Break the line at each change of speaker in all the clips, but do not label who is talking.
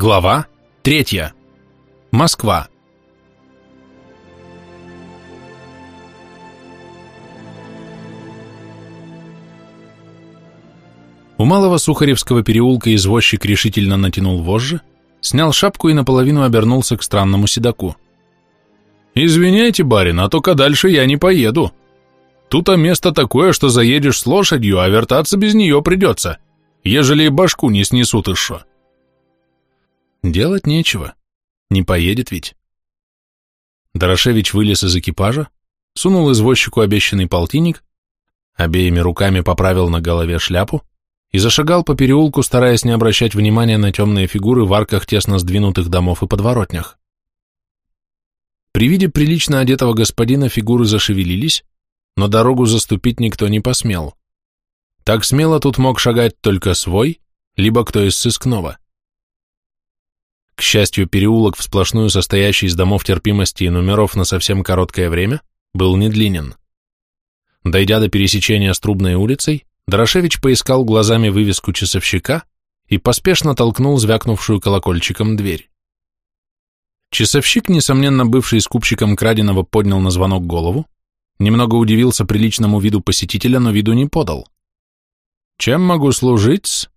Глава 3. Москва. У малого Сухаревского переулка извозчик решительно натянул вожжи, снял шапку и наполовину обернулся к странному седаку. «Извиняйте, барин, а только дальше я не поеду. Тут-то место такое, что заедешь с лошадью, а вертаться без нее придется, ежели башку не снесут еще». Делать нечего, не поедет ведь. Дорошевич вылез из экипажа, сунул извозчику обещанный полтинник, обеими руками поправил на голове шляпу, и зашагал по переулку, стараясь не обращать внимания на темные фигуры в арках тесно сдвинутых домов и подворотнях. При виде прилично одетого господина фигуры зашевелились, но дорогу заступить никто не посмел. Так смело тут мог шагать только свой, либо кто из сыскного. К счастью, переулок, в сплошную состоящий из домов терпимости и номеров на совсем короткое время, был недлинен. Дойдя до пересечения с Трубной улицей, Дорошевич поискал глазами вывеску часовщика и поспешно толкнул звякнувшую колокольчиком дверь. Часовщик, несомненно бывший скупщиком краденого, поднял на звонок голову, немного удивился приличному виду посетителя, но виду не подал. «Чем могу служить?»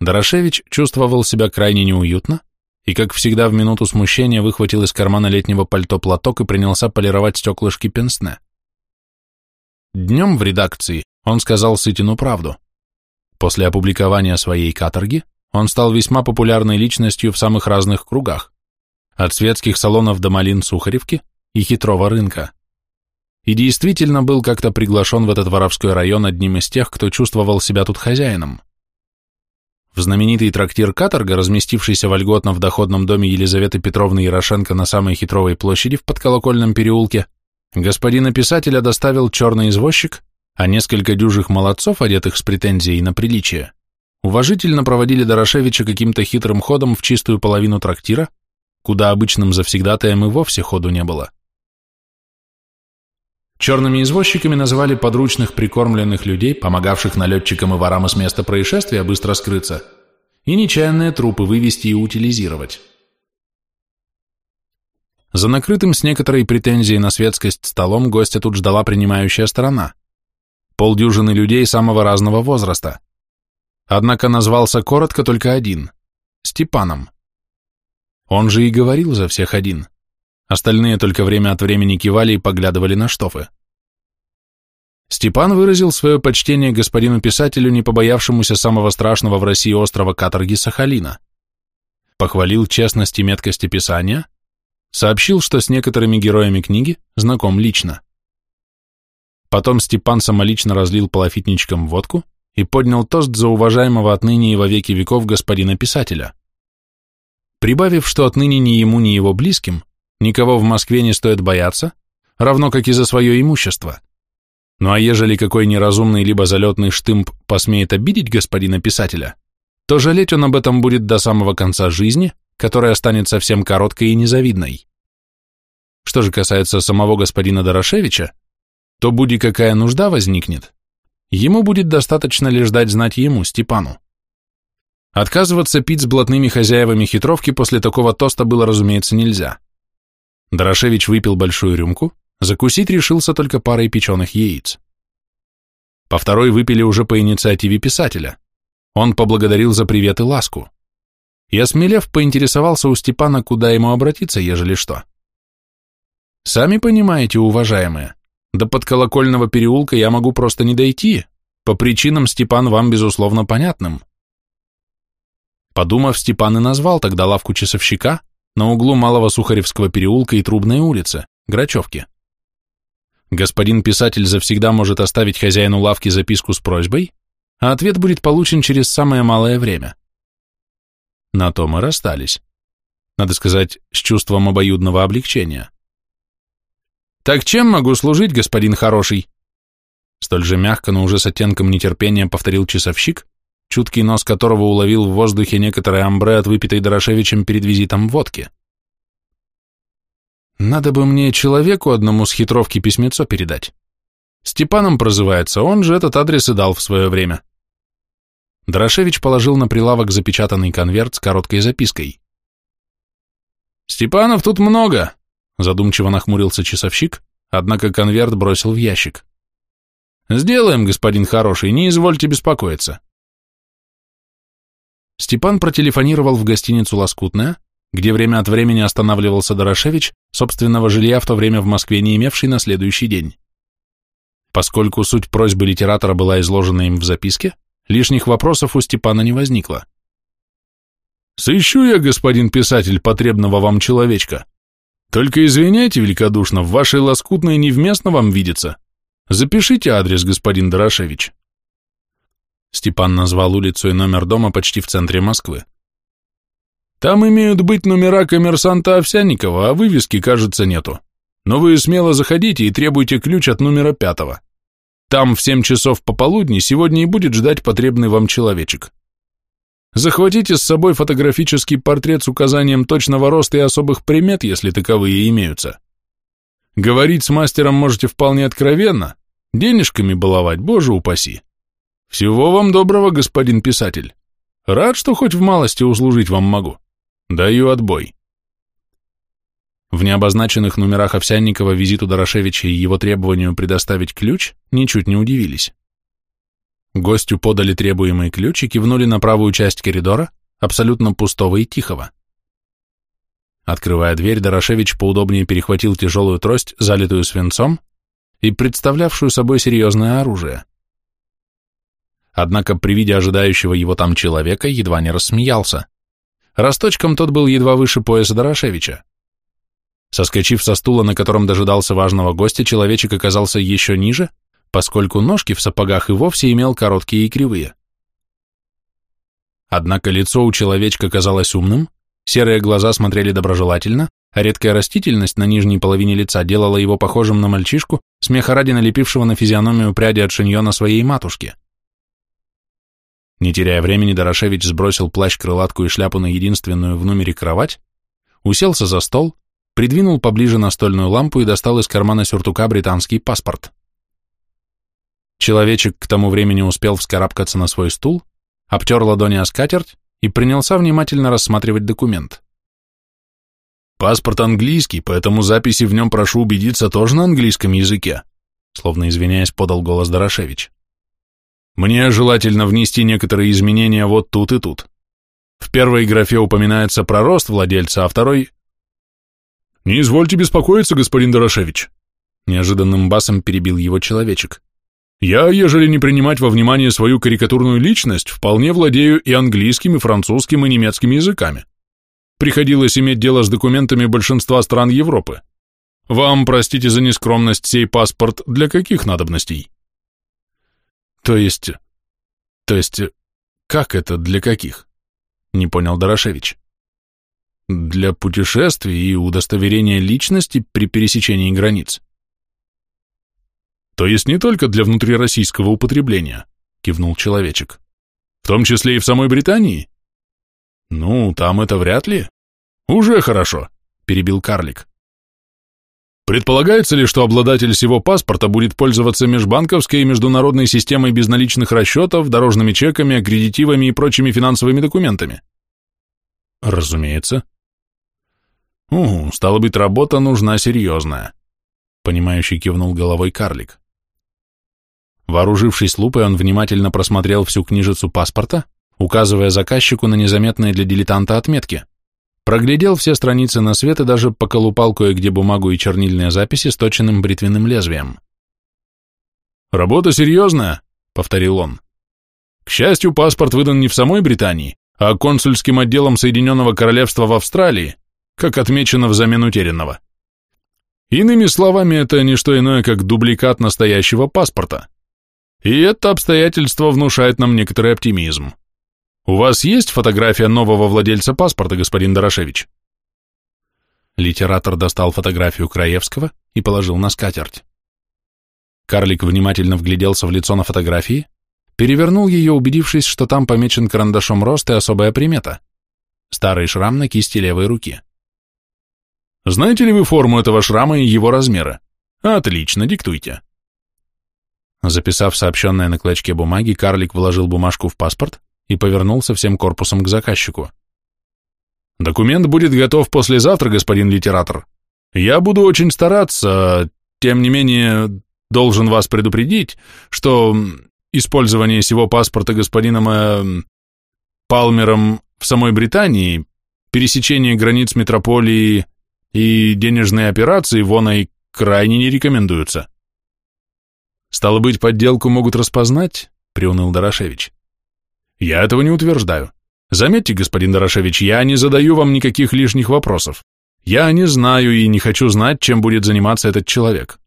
Дорошевич чувствовал себя крайне неуютно и, как всегда в минуту смущения, выхватил из кармана летнего пальто платок и принялся полировать стеклышки пенсне. Днем в редакции он сказал Сытину правду. После опубликования своей каторги он стал весьма популярной личностью в самых разных кругах, от светских салонов до малин Сухаревки и хитрого рынка. И действительно был как-то приглашен в этот воровской район одним из тех, кто чувствовал себя тут хозяином. В знаменитый трактир «Каторга», разместившийся вольготно в доходном доме Елизаветы Петровны Ярошенко на самой хитровой площади в подколокольном переулке, господина писателя доставил черный извозчик, а несколько дюжих молодцов, одетых с претензией на приличие, уважительно проводили Дорошевича каким-то хитрым ходом в чистую половину трактира, куда обычным завсегдатаем и вовсе ходу не было. Черными извозчиками называли подручных прикормленных людей, помогавших налетчикам и ворам из места происшествия быстро скрыться, и нечаянные трупы вывести и утилизировать. За накрытым с некоторой претензией на светскость столом гостя тут ждала принимающая сторона полдюжины людей самого разного возраста. Однако назвался коротко только один – Степаном. Он же и говорил за всех один. Остальные только время от времени кивали и поглядывали на штофы. Степан выразил свое почтение господину писателю, не побоявшемуся самого страшного в России острова каторги Сахалина. Похвалил честность и меткость описания, сообщил, что с некоторыми героями книги знаком лично. Потом Степан самолично разлил полофитничкам водку и поднял тост за уважаемого отныне и во веки веков господина писателя. Прибавив, что отныне ни ему, ни его близким никого в Москве не стоит бояться, равно как и за свое имущество. Ну а ежели какой неразумный либо залетный штымп посмеет обидеть господина писателя, то жалеть он об этом будет до самого конца жизни, которая станет совсем короткой и незавидной. Что же касается самого господина Дорошевича, то буди какая нужда возникнет, ему будет достаточно лишь дать знать ему, Степану. Отказываться пить с блатными хозяевами хитровки после такого тоста было, разумеется, нельзя. Дорошевич выпил большую рюмку, закусить решился только парой печеных яиц. По второй выпили уже по инициативе писателя. Он поблагодарил за привет и ласку. И, осмелев, поинтересовался у Степана, куда ему обратиться, ежели что. Сами понимаете, уважаемые, до подколокольного переулка я могу просто не дойти, по причинам, Степан, вам, безусловно, понятным. Подумав, Степан и назвал тогда лавку часовщика на углу Малого Сухаревского переулка и Трубной улицы, Грачевки. Господин писатель завсегда может оставить хозяину лавки записку с просьбой, а ответ будет получен через самое малое время. На то мы расстались. Надо сказать, с чувством обоюдного облегчения. «Так чем могу служить, господин хороший?» Столь же мягко, но уже с оттенком нетерпения повторил часовщик, чуткий нос которого уловил в воздухе некоторое амбре от выпитой Дорошевичем перед визитом водки. «Надо бы мне человеку одному с хитровки письмецо передать. Степаном прозывается, он же этот адрес и дал в свое время». Дорошевич положил на прилавок запечатанный конверт с короткой запиской. «Степанов тут много», — задумчиво нахмурился часовщик, однако конверт бросил в ящик. «Сделаем, господин хороший, не извольте беспокоиться». Степан протелефонировал в гостиницу «Лоскутная», где время от времени останавливался Дорошевич, собственного жилья в то время в Москве не имевший на следующий день. Поскольку суть просьбы литератора была изложена им в записке, лишних вопросов у Степана не возникло. «Сыщу я, господин писатель, потребного вам человечка. Только извиняйте великодушно, в вашей лоскутной невместно вам видится. Запишите адрес, господин Дорошевич». Степан назвал улицу и номер дома почти в центре Москвы. «Там имеют быть номера коммерсанта Овсянникова, а вывески, кажется, нету. Но вы смело заходите и требуйте ключ от номера пятого. Там в семь часов пополудни сегодня и будет ждать потребный вам человечек. Захватите с собой фотографический портрет с указанием точного роста и особых примет, если таковые имеются. Говорить с мастером можете вполне откровенно, денежками баловать, боже упаси. Всего вам доброго, господин писатель. Рад, что хоть в малости услужить вам могу. Даю отбой. В необозначенных номерах Овсянникова визиту Дорошевича и его требованию предоставить ключ ничуть не удивились. Гостю подали требуемый ключ и кивнули на правую часть коридора, абсолютно пустого и тихого. Открывая дверь, Дорошевич поудобнее перехватил тяжелую трость, залитую свинцом, и представлявшую собой серьезное оружие. Однако при виде ожидающего его там человека едва не рассмеялся. Росточком тот был едва выше пояса Дорошевича. Соскочив со стула, на котором дожидался важного гостя, человечек оказался еще ниже, поскольку ножки в сапогах и вовсе имел короткие и кривые. Однако лицо у человечка казалось умным, серые глаза смотрели доброжелательно, а редкая растительность на нижней половине лица делала его похожим на мальчишку, смеха ради налепившего на физиономию пряди от шиньона своей матушки. Не теряя времени, Дорошевич сбросил плащ, крылатку и шляпу на единственную в номере кровать, уселся за стол, придвинул поближе настольную лампу и достал из кармана сюртука британский паспорт. Человечек к тому времени успел вскарабкаться на свой стул, обтер ладони о скатерть и принялся внимательно рассматривать документ. «Паспорт английский, поэтому записи в нем прошу убедиться тоже на английском языке», словно извиняясь, подал голос Дорошевич. «Мне желательно внести некоторые изменения вот тут и тут. В первой графе упоминается про рост владельца, а второй «Не извольте беспокоиться, господин Дорошевич», — неожиданным басом перебил его человечек. «Я, ежели не принимать во внимание свою карикатурную личность, вполне владею и английским, и французским, и немецким языками. Приходилось иметь дело с документами большинства стран Европы. Вам, простите за нескромность, сей паспорт для каких надобностей?» «То есть... то есть... как это для каких?» — не понял Дорошевич. Для путешествий и удостоверения личности при пересечении границ. То есть не только для внутрироссийского употребления, кивнул человечек. В том числе и в самой Британии? Ну, там это вряд ли. Уже хорошо, перебил карлик. Предполагается ли, что обладатель всего паспорта будет пользоваться межбанковской и международной системой безналичных расчетов, дорожными чеками, аккредитивами и прочими финансовыми документами? Разумеется. «Угу, стало быть, работа нужна серьезная», — понимающий кивнул головой карлик. Вооружившись лупой, он внимательно просмотрел всю книжицу паспорта, указывая заказчику на незаметные для дилетанта отметки. Проглядел все страницы на свет и даже поколупал кое-где бумагу и чернильные записи с точенным бритвенным лезвием. «Работа серьезная», — повторил он. «К счастью, паспорт выдан не в самой Британии, а консульским отделом Соединенного Королевства в Австралии, как отмечено взамен утерянного. Иными словами, это не что иное, как дубликат настоящего паспорта. И это обстоятельство внушает нам некоторый оптимизм. У вас есть фотография нового владельца паспорта, господин Дорошевич? Литератор достал фотографию Краевского и положил на скатерть. Карлик внимательно вгляделся в лицо на фотографии, перевернул ее, убедившись, что там помечен карандашом рост и особая примета – старый шрам на кисти левой руки. Знаете ли вы форму этого шрама и его размера? Отлично, диктуйте. Записав сообщенное на клочке бумаги, карлик вложил бумажку в паспорт и повернулся всем корпусом к заказчику. «Документ будет готов послезавтра, господин литератор. Я буду очень стараться, тем не менее, должен вас предупредить, что использование сего паспорта господином э, Палмером в самой Британии, пересечение границ метрополии и денежные операции воной крайне не рекомендуются. Стало быть, подделку могут распознать, приуныл Дорошевич. Я этого не утверждаю. Заметьте, господин Дорошевич, я не задаю вам никаких лишних вопросов. Я не знаю и не хочу знать, чем будет заниматься этот человек.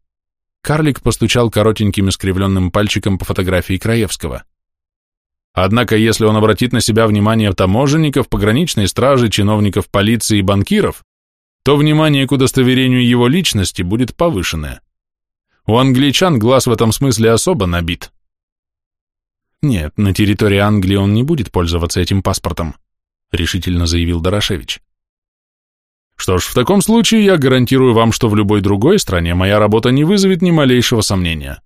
Карлик постучал коротеньким искривленным пальчиком по фотографии Краевского. Однако, если он обратит на себя внимание таможенников, пограничной стражи, чиновников полиции и банкиров, то внимание к удостоверению его личности будет повышенное. У англичан глаз в этом смысле особо набит. Нет, на территории Англии он не будет пользоваться этим паспортом, решительно заявил Дорошевич. Что ж, в таком случае я гарантирую вам, что в любой другой стране моя работа не вызовет ни малейшего сомнения.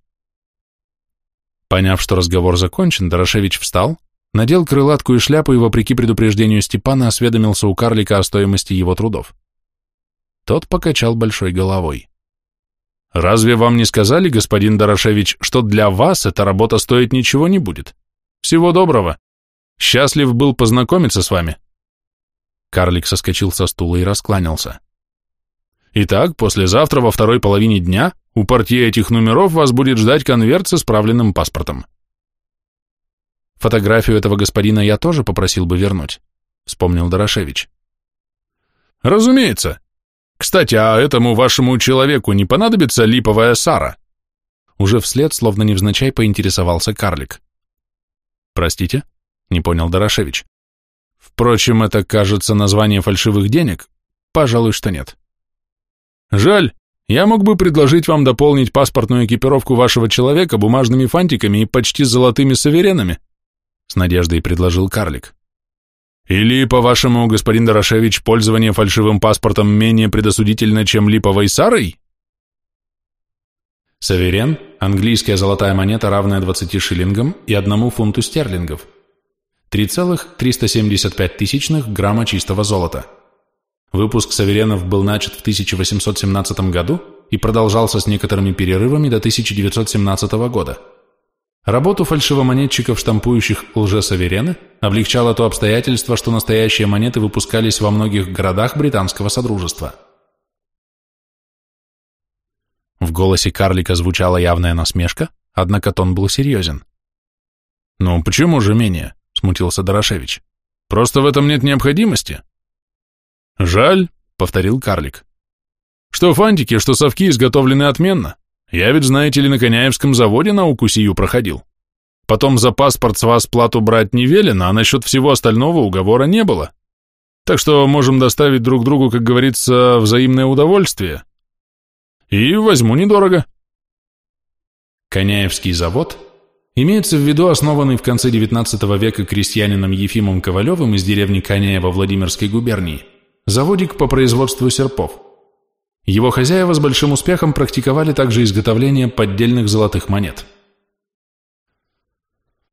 Поняв, что разговор закончен, Дорошевич встал, надел крылатку и шляпу и, вопреки предупреждению Степана, осведомился у карлика о стоимости его трудов. Тот покачал большой головой. «Разве вам не сказали, господин Дорошевич, что для вас эта работа стоить ничего не будет? Всего доброго. Счастлив был познакомиться с вами». Карлик соскочил со стула и раскланялся. «Итак, послезавтра во второй половине дня у партии этих номеров вас будет ждать конверт с исправленным паспортом». «Фотографию этого господина я тоже попросил бы вернуть», — вспомнил Дорошевич. «Разумеется. Кстати, а этому вашему человеку не понадобится липовая сара? Уже вслед, словно невзначай, поинтересовался карлик. Простите? Не понял Дорошевич. Впрочем, это, кажется, название фальшивых денег? Пожалуй, что нет. Жаль, я мог бы предложить вам дополнить паспортную экипировку вашего человека бумажными фантиками и почти золотыми саверенами, с надеждой предложил карлик. Или, по-вашему, господин Дорошевич, пользование фальшивым паспортом менее предосудительно, чем липовой сарой? Саверен – английская золотая монета, равная 20 шиллингам и 1 фунту стерлингов. 3,375 тысячных грамма чистого золота. Выпуск саверенов был начат в 1817 году и продолжался с некоторыми перерывами до 1917 года. Работу фальшивомонетчиков, штампующих лжесаверены, облегчало то обстоятельство, что настоящие монеты выпускались во многих городах британского содружества. В голосе карлика звучала явная насмешка, однако тон был серьезен. «Ну, почему же менее?» — смутился Дорошевич. «Просто в этом нет необходимости». «Жаль», — повторил карлик. «Что фантики, что совки изготовлены отменно. Я ведь, знаете ли, на Коняевском заводе науку сию проходил. Потом за паспорт с вас плату брать не велено, а насчет всего остального уговора не было. Так что можем доставить друг другу, как говорится, взаимное удовольствие. И возьму недорого. Коняевский завод имеется в виду основанный в конце XIX века крестьянином Ефимом Ковалевым из деревни Коняева Владимирской губернии, заводик по производству серпов. Его хозяева с большим успехом практиковали также изготовление поддельных золотых монет.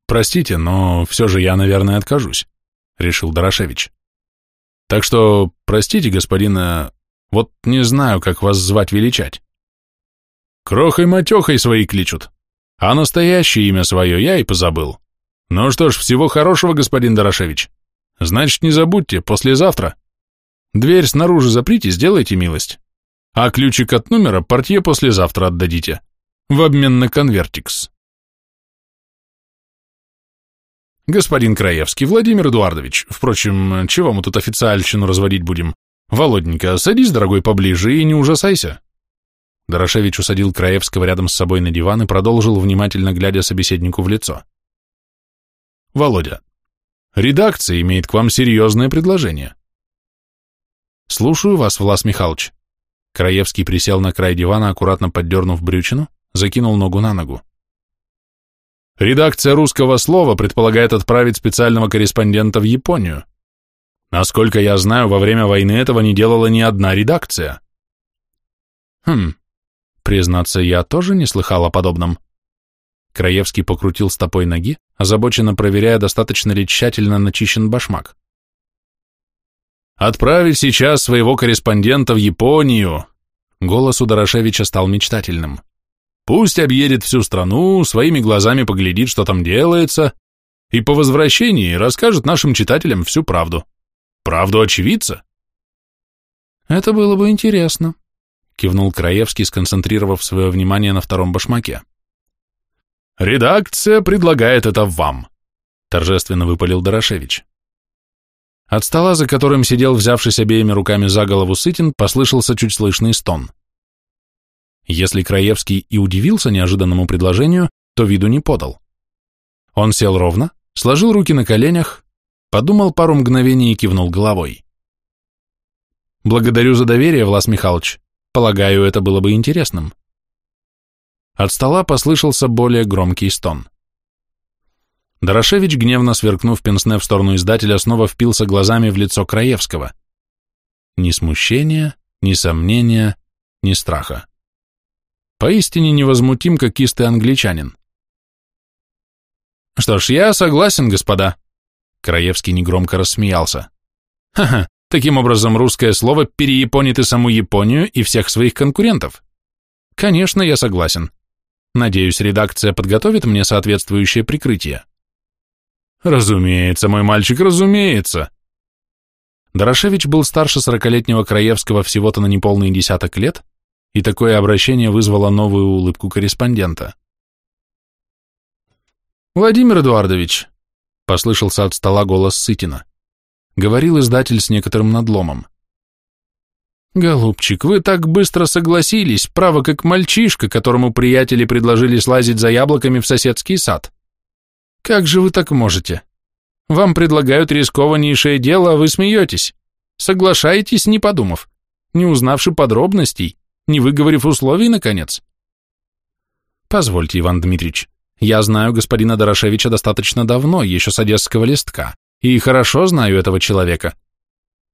«Простите, но все же я, наверное, откажусь», — решил Дорошевич. «Так что, простите, господина, вот не знаю, как вас звать-величать. Крохой-матехой свои кличут, а настоящее имя свое я и позабыл. Ну что ж, всего хорошего, господин Дорошевич. Значит, не забудьте, послезавтра. Дверь снаружи заприте, сделайте милость а ключик от номера портье послезавтра отдадите, в обмен на конвертикс. Господин Краевский, Владимир Эдуардович, впрочем, чего мы тут официальщину разводить будем? Володенька, садись, дорогой, поближе и не ужасайся. Дорошевич усадил Краевского рядом с собой на диван и продолжил, внимательно глядя собеседнику в лицо. Володя, редакция имеет к вам серьезное предложение. Слушаю вас, Влас Михайлович. Краевский присел на край дивана, аккуратно поддернув брючину, закинул ногу на ногу. Редакция русского слова предполагает отправить специального корреспондента в Японию. Насколько я знаю, во время войны этого не делала ни одна редакция. Хм, признаться, я тоже не слыхал о подобном. Краевский покрутил стопой ноги, озабоченно проверяя, достаточно ли тщательно начищен башмак. «Отправить сейчас своего корреспондента в Японию!» Голос у Дорошевича стал мечтательным. «Пусть объедет всю страну, своими глазами поглядит, что там делается, и по возвращении расскажет нашим читателям всю правду. Правду очевидца!»
«Это было бы интересно», — кивнул
Краевский, сконцентрировав свое внимание на втором башмаке. «Редакция предлагает это вам», — торжественно выпалил Дорошевич. От стола, за которым сидел, взявшись обеими руками за голову Сытин, послышался чуть слышный стон. Если Краевский и удивился неожиданному предложению, то виду не подал. Он сел ровно, сложил руки на коленях, подумал пару мгновений и кивнул головой. «Благодарю за доверие, Влас Михайлович. Полагаю, это было бы интересным». От стола послышался более громкий стон. Дорошевич, гневно сверкнув пенсне в сторону издателя, снова впился глазами в лицо Краевского. Ни смущения, ни сомнения, ни страха. Поистине невозмутим, как истый англичанин. «Что ж, я согласен, господа», — Краевский негромко рассмеялся. «Ха-ха, таким образом русское слово переяпонит и саму Японию, и всех своих конкурентов. Конечно, я согласен. Надеюсь, редакция подготовит мне соответствующее прикрытие. Разумеется, мой мальчик, разумеется. Дорошевич был старше сорокалетнего Краевского всего-то на неполный десяток лет, и такое обращение вызвало новую улыбку корреспондента. «Владимир Эдуардович», — послышался от стола голос Сытина, — говорил издатель с некоторым надломом. «Голубчик, вы так быстро согласились, право как мальчишка, которому приятели предложили слазить за яблоками в соседский сад. Как же вы так можете? Вам предлагают рискованнейшее дело, а вы смеетесь. Соглашаетесь, не подумав, не узнавши подробностей, не выговорив условий, наконец». «Позвольте, Иван Дмитриевич, я знаю господина Дорошевича достаточно давно, еще с одесского листка, и хорошо знаю этого человека».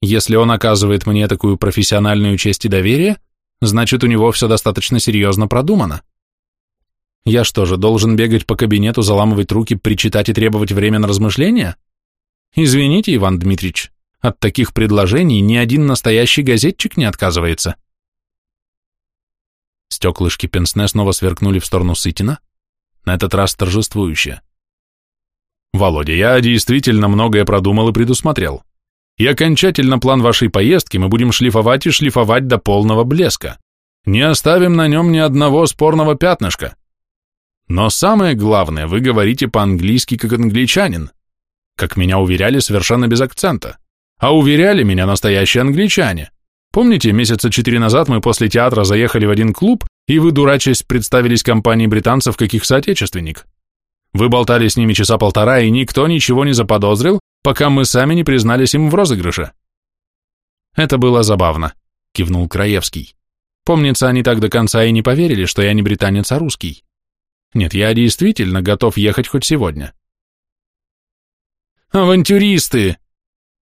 Если он оказывает мне такую профессиональную честь и доверие, значит, у него все достаточно серьезно продумано. Я что же, должен бегать по кабинету, заламывать руки, причитать и требовать время на размышления? Извините, Иван Дмитриевич, от таких предложений ни один настоящий газетчик не отказывается. Стеклышки пенсне снова сверкнули в сторону Сытина, на этот раз торжествующе. «Володя, я действительно многое продумал и предусмотрел и окончательно план вашей поездки мы будем шлифовать и шлифовать до полного блеска. Не оставим на нем ни одного спорного пятнышка. Но самое главное, вы говорите по-английски как англичанин. Как меня уверяли, совершенно без акцента. А уверяли меня настоящие англичане. Помните, месяца четыре назад мы после театра заехали в один клуб, и вы, дурачась, представились компании британцев, каких соотечественник? Вы болтали с ними часа полтора, и никто ничего не заподозрил, пока мы сами не признались им в розыгрыше. Это было забавно, кивнул Краевский. Помнится, они так до конца и не поверили, что я не британец, а русский. Нет, я действительно готов ехать хоть сегодня. Авантюристы!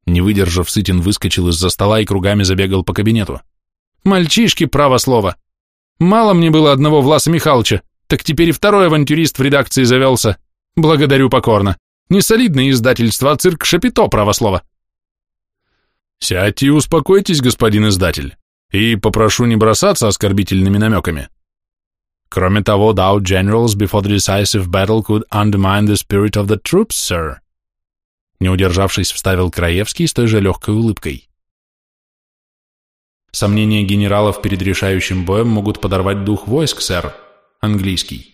Не выдержав, Сытин выскочил из-за стола и кругами забегал по кабинету. Мальчишки, право слово. Мало мне было одного Власа Михайловича, так теперь и второй авантюрист в редакции завелся. Благодарю покорно. Не солидное издательство, а цирк Шапито, правослово. Сядьте и успокойтесь, господин издатель, и попрошу не бросаться оскорбительными намеками. Кроме того, doubt generals before the decisive battle could undermine the spirit of the troops, sir. Не удержавшись, вставил Краевский с той же легкой улыбкой. Сомнения генералов перед решающим боем могут подорвать дух войск, сэр. Английский.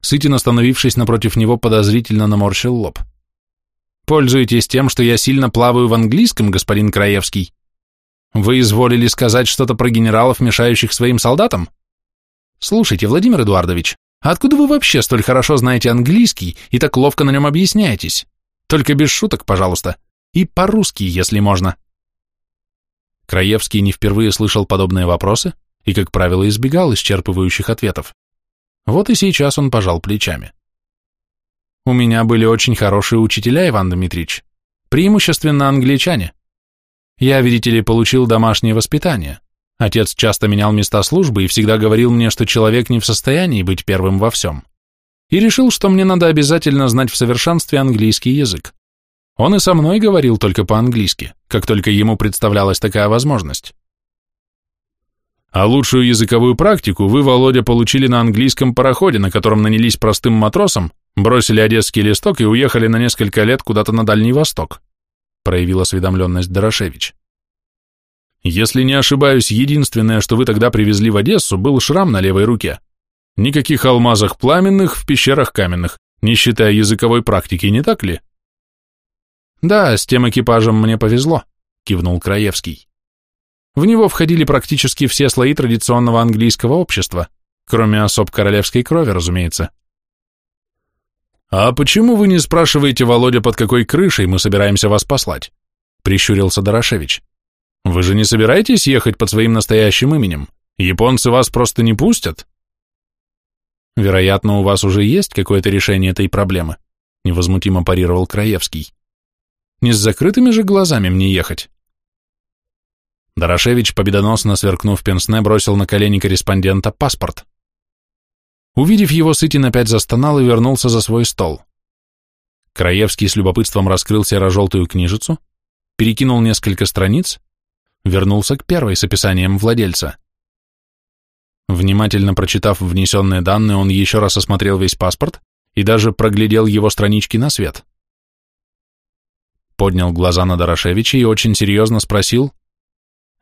Сытин, остановившись напротив него, подозрительно наморщил лоб. «Пользуетесь тем, что я сильно плаваю в английском, господин Краевский? Вы изволили сказать что-то про генералов, мешающих своим солдатам? Слушайте, Владимир Эдуардович, откуда вы вообще столь хорошо знаете английский и так ловко на нем объясняетесь? Только без шуток, пожалуйста. И по-русски, если можно». Краевский не впервые слышал подобные вопросы и, как правило, избегал исчерпывающих ответов. Вот и сейчас он пожал плечами. У меня были очень хорошие учителя, Иван Дмитриевич, преимущественно англичане. Я, видите ли, получил домашнее воспитание. Отец часто менял места службы и всегда говорил мне, что человек не в состоянии быть первым во всем. и решил, что мне надо обязательно знать в совершенстве английский язык. Он и со мной говорил только по-английски, как только ему представлялась такая возможность. А лучшую языковую практику вы, Володя, получили на английском пароходе, на котором нанялись простым матросом, бросили одесский листок и уехали на несколько лет куда-то на Дальний Восток, проявил осведомленность Дорошевич. Если не ошибаюсь, единственное, что вы тогда привезли в Одессу, был шрам на левой руке. Никаких алмазах пламенных в пещерах каменных, не считая языковой практики, не так ли? Да, с тем экипажем мне повезло, кивнул Краевский. В него входили практически все слои традиционного английского общества, кроме особ королевской крови, разумеется. «А почему вы не спрашиваете, Володя, под какой крышей мы собираемся вас послать?» — прищурился Дорошевич. «Вы же не собираетесь ехать под своим настоящим именем? Японцы вас просто не пустят?» «Вероятно, у вас уже есть какое-то решение этой проблемы», — невозмутимо парировал Краевский. «Не с закрытыми же глазами мне ехать». Дорошевич, победоносно сверкнув пенсне, бросил на колени корреспондента паспорт. Увидев его, Сытин опять застонал и вернулся за свой стол. Краевский с любопытством раскрыл серо-желтую книжицу, перекинул несколько страниц, вернулся к первой с описанием владельца. Внимательно прочитав внесенные данные, он еще раз осмотрел весь паспорт и даже проглядел его странички на свет. Поднял глаза на Дорошевича и очень серьезно спросил,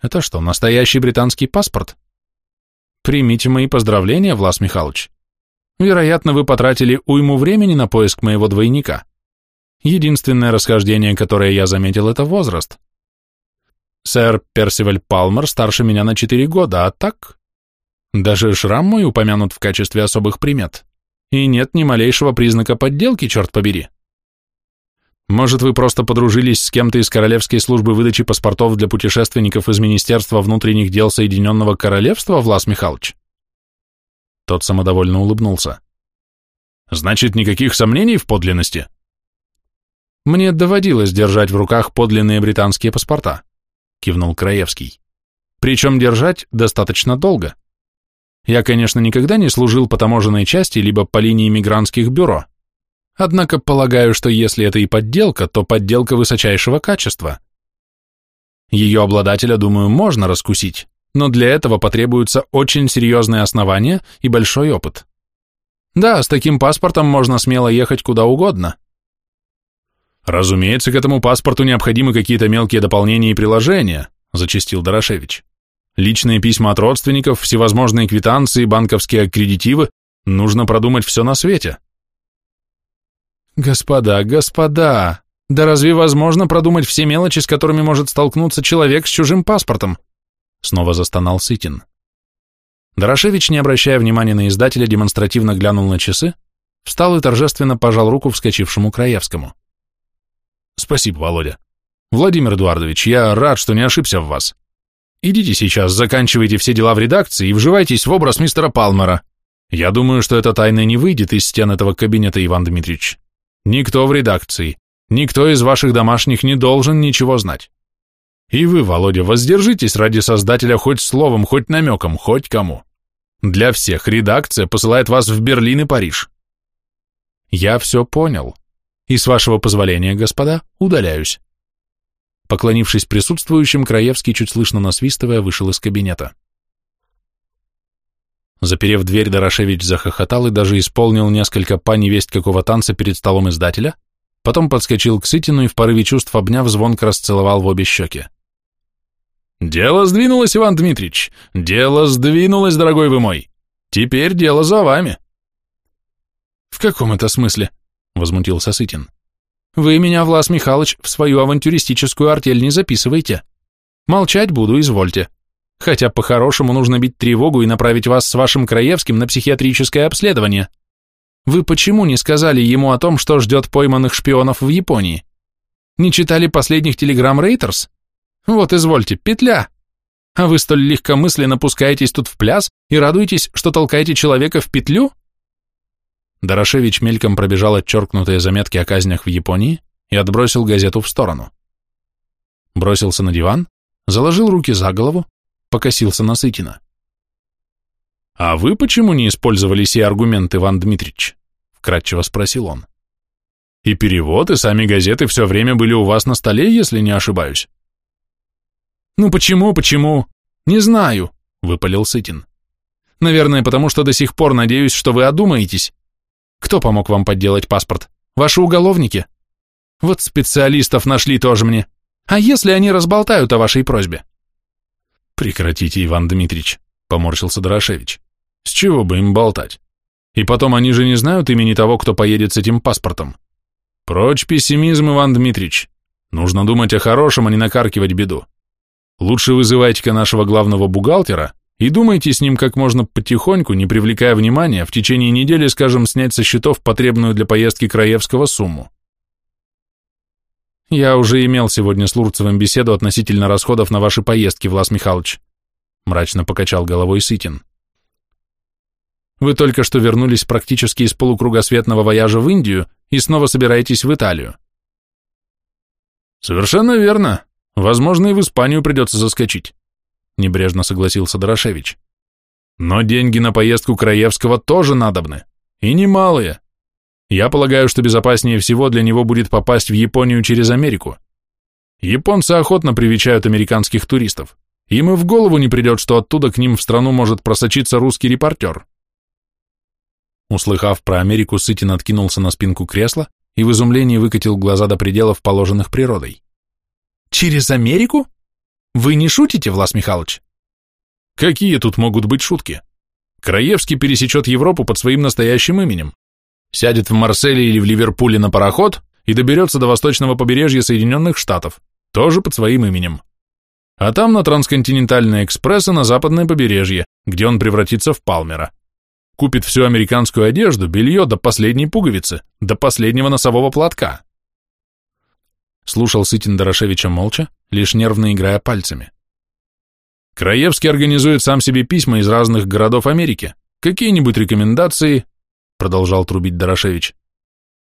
«Это что, настоящий британский паспорт?» «Примите мои поздравления, Влас Михайлович. Вероятно, вы потратили уйму времени на поиск моего двойника. Единственное расхождение, которое я заметил, это возраст. Сэр Персиваль Палмер старше меня на четыре года, а так даже шрам мой упомянут в качестве особых примет. И нет ни малейшего признака подделки, черт побери. Может, вы просто подружились с кем-то из Королевской службы выдачи паспортов для путешественников из Министерства внутренних дел Соединенного Королевства, Влас Михайлович? Тот самодовольно улыбнулся. Значит, никаких сомнений в подлинности? Мне доводилось держать в руках подлинные британские паспорта, кивнул Краевский. Причем держать достаточно долго. Я, конечно, никогда не служил по таможенной части либо по линии мигрантских бюро. Однако полагаю, что если это и подделка, то подделка высочайшего качества. Ее обладателя, думаю, можно раскусить, но для этого потребуются очень серьезные основания и большой опыт. Да, с таким паспортом можно смело ехать куда угодно. Разумеется, к этому паспорту необходимы какие-то мелкие дополнения и приложения, зачастил Дорошевич. Личные письма от родственников, всевозможные квитанции, банковские аккредитивы. Нужно продумать все на свете. Господа, господа, да разве возможно продумать все мелочи, с которыми может столкнуться человек с чужим паспортом? Снова застонал Сытин. Дорошевич, не обращая внимания на издателя, демонстративно глянул на часы, встал и торжественно пожал руку вскочившему Краевскому. Спасибо, Володя. Владимир Эдуардович, я рад, что не ошибся в вас. Идите сейчас, заканчивайте все дела в редакции и вживайтесь в образ мистера Палмера. Я думаю, что эта тайна не выйдет из стен этого кабинета, Иван Дмитриевич. Никто в редакции, никто из ваших домашних не должен ничего знать. И вы, Володя, воздержитесь ради создателя хоть словом, хоть намеком, хоть кому. Для всех редакция посылает вас в Берлин и Париж. Я все понял. И с вашего позволения, господа, удаляюсь. Поклонившись присутствующим, Краевский, чуть слышно насвистывая, вышел из кабинета. Заперев дверь, Дорошевич захохотал и даже исполнил несколько па невесть какого танца перед столом издателя, потом подскочил к Сытину и в порыве чувств обняв звонко расцеловал в обе щеки. «Дело сдвинулось, Иван Дмитриевич! Дело сдвинулось, дорогой вы мой! Теперь дело за вами!» «В каком это смысле?» — возмутился Сытин. Вы меня, Влас Михайлович, в свою авантюристическую артель не записывайте. Молчать буду, извольте. Хотя по-хорошему нужно бить тревогу и направить вас с вашим Краевским на психиатрическое обследование. Вы почему не сказали ему о том, что ждет пойманных шпионов в Японии? Не читали последних телеграмм Рейтерс? Вот, извольте, петля. А вы столь легкомысленно пускаетесь тут в пляс и радуетесь, что толкаете человека в петлю? Дорошевич мельком пробежал отчеркнутые заметки о казнях в Японии и отбросил газету в сторону. Бросился на диван, заложил руки за голову, покосился на Сытина. «А вы почему не использовали сей аргумент, Иван Дмитрич?» вкратчиво спросил он. И перевод, и сами газеты все время были у вас на столе, если не ошибаюсь.
Ну почему, почему? Не знаю, выпалил Сытин. Наверное, потому что до сих пор надеюсь, что вы одумаетесь. Кто помог вам подделать паспорт? Ваши уголовники? Вот специалистов нашли тоже мне. А если они разболтают о вашей просьбе?
Прекратите, Иван Дмитрич, поморщился Дорошевич. С чего бы им болтать? И потом они же не знают имени того, кто поедет с этим паспортом. Прочь пессимизм, Иван Дмитрич. Нужно думать о хорошем, а не накаркивать беду. Лучше вызывайте-ка нашего главного бухгалтера и думайте с ним как можно потихоньку, не привлекая внимания, в течение недели, скажем, снять со счетов потребную для поездки Краевского сумму.
Я уже имел сегодня с Лурцевым беседу относительно расходов на ваши поездки, Влас Михайлович, мрачно покачал головой Сытин. Вы только что вернулись практически из полукругосветного вояжа в Индию и снова собираетесь в Италию.
Совершенно верно. Возможно, и в Испанию придется заскочить, небрежно согласился Дорошевич. Но деньги на поездку Краевского тоже надобны, и немалые. Я полагаю, что безопаснее всего для него будет попасть в Японию через Америку. Японцы охотно привечают американских туристов. Им и в голову не придет, что оттуда к ним в страну может просочиться русский репортер.
Услыхав про Америку, Сытин откинулся на спинку кресла и в изумлении выкатил глаза до пределов, положенных природой. «Через Америку? Вы не шутите, Влас Михайлович?»
«Какие тут могут быть шутки? Краевский пересечет Европу под своим настоящим именем, сядет в Марселе или в Ливерпуле на пароход и доберется до восточного побережья Соединенных Штатов, тоже под своим именем. А там на трансконтинентальный экспресс и на западное побережье, где он превратится в Палмера купит всю американскую одежду, белье до последней пуговицы, до последнего носового платка.
Слушал Сытин Дорошевича молча, лишь нервно играя пальцами.
Краевский организует сам себе письма из разных городов Америки, какие-нибудь рекомендации, продолжал трубить Дорошевич,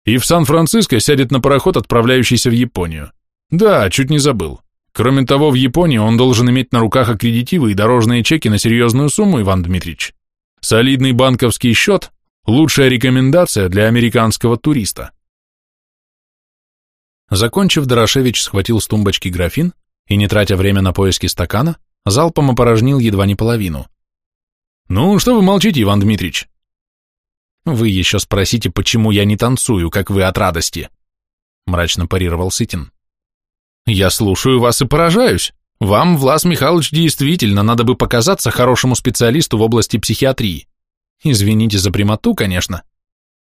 и в Сан-Франциско сядет на пароход, отправляющийся в Японию. Да, чуть не забыл. Кроме того, в Японии он должен иметь на руках аккредитивы и дорожные чеки на серьезную сумму, Иван Дмитриевич. Солидный банковский счет – лучшая рекомендация для американского туриста.
Закончив, Дорошевич схватил с тумбочки графин и, не тратя время на поиски стакана, залпом опорожнил едва не половину.
«Ну, что вы молчите, Иван Дмитрич?»
«Вы еще спросите, почему я не танцую, как вы от радости?» мрачно парировал Сытин. «Я слушаю вас и поражаюсь. Вам, Влас Михайлович, действительно надо бы показаться хорошему специалисту в области психиатрии. Извините за прямоту, конечно.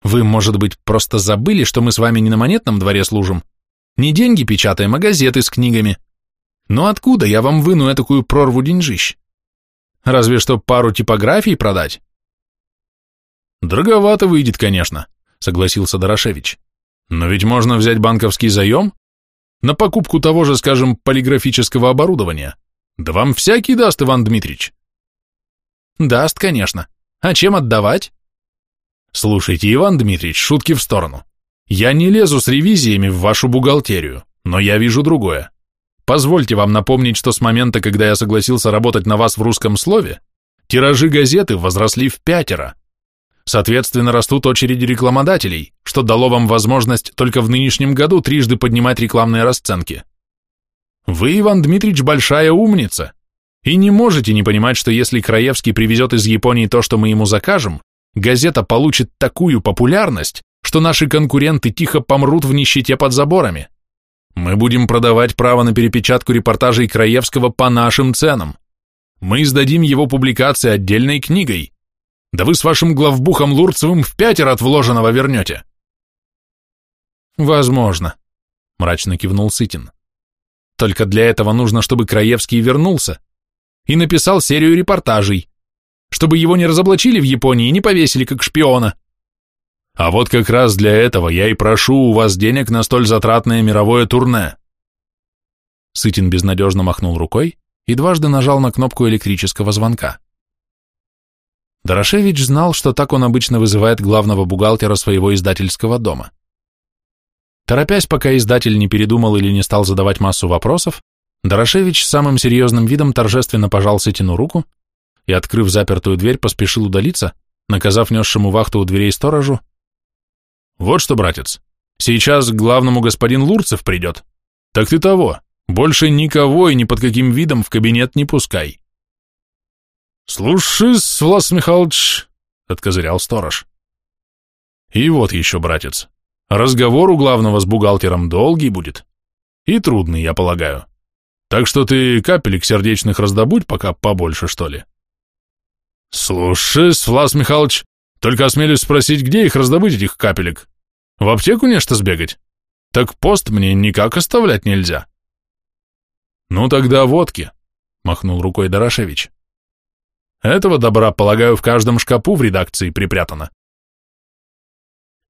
Вы, может быть, просто забыли, что мы с вами не на монетном дворе служим? Не деньги печатаем, а газеты с книгами. Но откуда я вам выну этакую прорву деньжищ? Разве что пару типографий продать?
Дороговато выйдет, конечно, согласился Дорошевич. Но ведь можно взять банковский заем на покупку того же, скажем, полиграфического оборудования. Да вам всякий даст, Иван Дмитрич.
Даст, конечно. А чем отдавать?
Слушайте, Иван Дмитрич, шутки в сторону. Я не лезу с ревизиями в вашу бухгалтерию, но я вижу другое. Позвольте вам напомнить, что с момента, когда я согласился работать на вас в русском слове, тиражи газеты возросли в пятеро. Соответственно, растут очереди рекламодателей, что дало вам возможность только в нынешнем году трижды поднимать рекламные расценки. Вы, Иван Дмитриевич, большая умница, и не можете не понимать, что если Краевский привезет из Японии то, что мы ему закажем, газета получит такую популярность, что наши конкуренты тихо помрут в нищете под заборами. Мы будем продавать право на перепечатку репортажей Краевского по нашим ценам. Мы издадим его публикации отдельной книгой, да вы с вашим главбухом Лурцевым в пятеро от вложенного вернете.
Возможно, мрачно кивнул Сытин. Только для этого нужно, чтобы Краевский вернулся и написал серию репортажей, чтобы его не разоблачили в Японии и не повесили как шпиона.
А вот как раз для этого я и прошу у вас денег на столь затратное мировое турне.
Сытин безнадежно махнул рукой и дважды нажал на кнопку электрического звонка. Дорошевич знал, что так он обычно вызывает главного бухгалтера своего издательского дома. Торопясь, пока издатель не передумал или не стал задавать массу вопросов, Дорошевич самым серьезным видом торжественно пожал Сытину руку и, открыв запертую дверь, поспешил удалиться, наказав несшему вахту у дверей сторожу
Вот что, братец, сейчас к главному господин Лурцев придет. Так ты того, больше никого и ни под каким видом в кабинет не пускай. Слушай, Влас Михайлович, — откозырял сторож. И вот еще, братец, разговор у главного с бухгалтером долгий будет. И трудный, я полагаю. Так что ты капелек сердечных раздобудь пока побольше, что ли. Слушай, Влас Михайлович, только осмелюсь спросить, где их раздобыть, этих капелек? В аптеку нечто сбегать? Так пост мне никак оставлять нельзя. Ну тогда водки, махнул рукой Дорошевич. Этого добра, полагаю, в каждом шкапу в редакции припрятано.